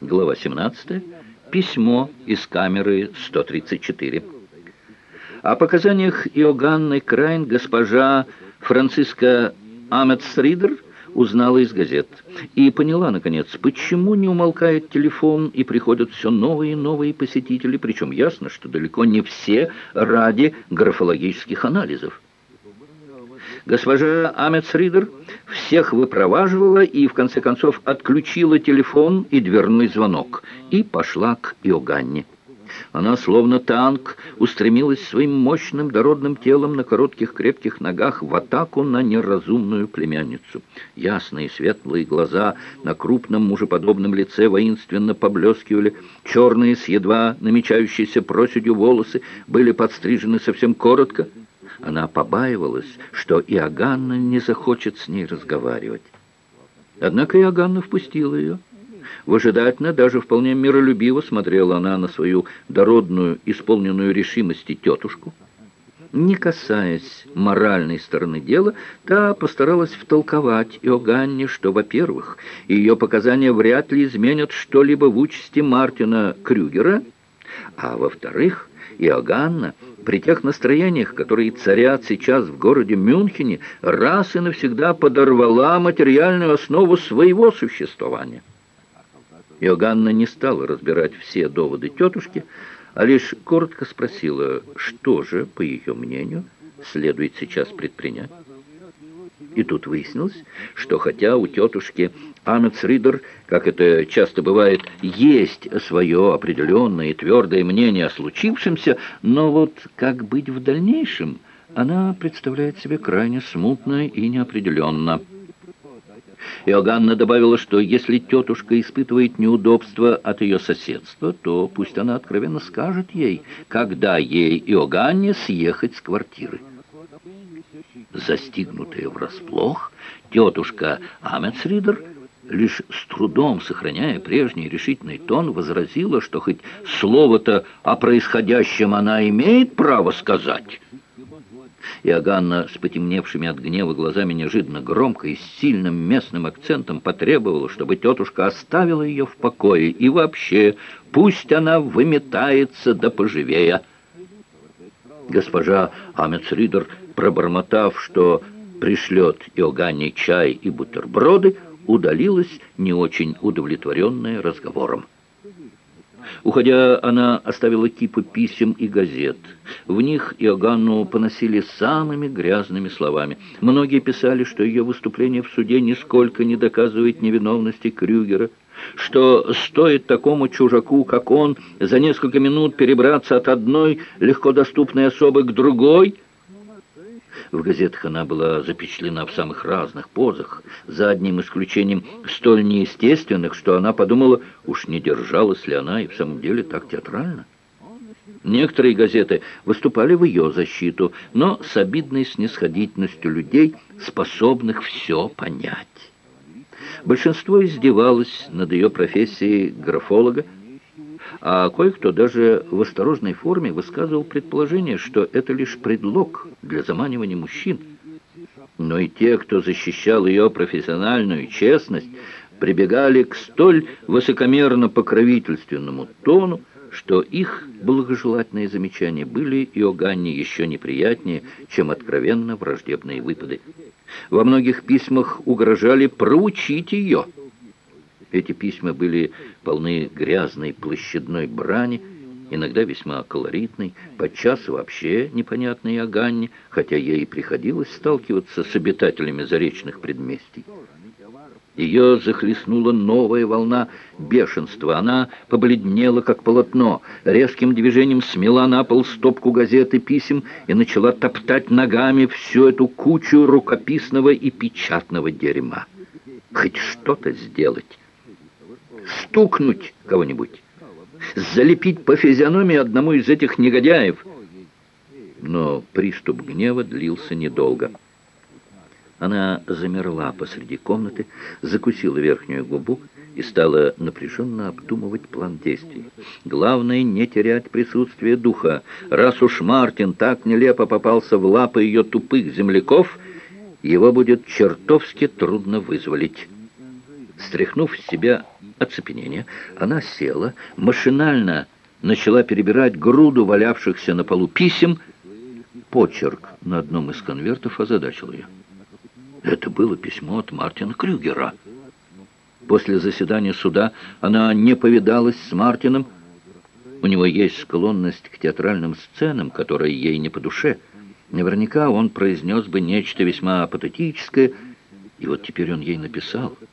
Глава 17. Письмо из камеры 134. О показаниях Иоганны Крайн госпожа Франциска Аметсридер узнала из газет и поняла, наконец, почему не умолкает телефон и приходят все новые и новые посетители, причем ясно, что далеко не все ради графологических анализов. Госпожа Амецридер всех выпроваживала и, в конце концов, отключила телефон и дверной звонок и пошла к Иоганне. Она, словно танк, устремилась своим мощным дородным телом на коротких крепких ногах в атаку на неразумную племянницу. Ясные светлые глаза на крупном мужеподобном лице воинственно поблескивали, черные с едва намечающейся проседью волосы были подстрижены совсем коротко, она побаивалась, что Иоганна не захочет с ней разговаривать. Однако Иоганна впустила ее. Выжидательно, даже вполне миролюбиво смотрела она на свою дородную, исполненную решимости тетушку. Не касаясь моральной стороны дела, та постаралась втолковать Иоганне, что, во-первых, ее показания вряд ли изменят что-либо в участи Мартина Крюгера, а во-вторых, Иоганна при тех настроениях, которые царят сейчас в городе Мюнхене, раз и навсегда подорвала материальную основу своего существования. Иоганна не стала разбирать все доводы тетушки, а лишь коротко спросила, что же, по ее мнению, следует сейчас предпринять. И тут выяснилось, что хотя у тетушки Амецридер, как это часто бывает, есть свое определенное и твердое мнение о случившемся, но вот как быть в дальнейшем, она представляет себе крайне смутно и неопределенно. Иоганна добавила, что если тетушка испытывает неудобства от ее соседства, то пусть она откровенно скажет ей, когда ей Иоганне съехать с квартиры. Застигнутая врасплох, тетушка Амецридер, лишь с трудом сохраняя прежний решительный тон, возразила, что хоть слово-то о происходящем она имеет право сказать. Иоганна с потемневшими от гнева глазами неожиданно громко и с сильным местным акцентом потребовала, чтобы тетушка оставила ее в покое и вообще пусть она выметается да поживее. Госпожа Амецридер пробормотав, что пришлет Иоганне чай и бутерброды, удалилась не очень удовлетворенная разговором. Уходя, она оставила кипы писем и газет. В них Иоганну поносили самыми грязными словами. Многие писали, что ее выступление в суде нисколько не доказывает невиновности Крюгера, что стоит такому чужаку, как он, за несколько минут перебраться от одной легко доступной особы к другой – в газетах она была запечатлена в самых разных позах, за одним исключением столь неестественных, что она подумала, уж не держалась ли она и в самом деле так театрально. Некоторые газеты выступали в ее защиту, но с обидной снисходительностью людей, способных все понять. Большинство издевалось над ее профессией графолога, а кое-кто даже в осторожной форме высказывал предположение, что это лишь предлог для заманивания мужчин. Но и те, кто защищал ее профессиональную честность, прибегали к столь высокомерно-покровительственному тону, что их благожелательные замечания были Иоганне еще неприятнее, чем откровенно враждебные выпады. Во многих письмах угрожали проучить ее – эти письма были полны грязной площадной брани, иногда весьма колоритной, подчас вообще непонятной о Ганне, хотя ей приходилось сталкиваться с обитателями заречных предместий. Ее захлестнула новая волна бешенства. Она побледнела, как полотно, резким движением смела на пол стопку газет и писем и начала топтать ногами всю эту кучу рукописного и печатного дерьма. Хоть что-то сделать стукнуть кого-нибудь, залепить по физиономии одному из этих негодяев. Но приступ гнева длился недолго. Она замерла посреди комнаты, закусила верхнюю губу и стала напряженно обдумывать план действий. Главное — не терять присутствие духа. Раз уж Мартин так нелепо попался в лапы ее тупых земляков, его будет чертовски трудно вызволить. Стряхнув с себя оцепенение, она села, машинально начала перебирать груду валявшихся на полу писем. Почерк на одном из конвертов озадачил ее. Это было письмо от Мартина Крюгера. После заседания суда она не повидалась с Мартином. У него есть склонность к театральным сценам, которые ей не по душе. Наверняка он произнес бы нечто весьма патетическое, и вот теперь он ей написал —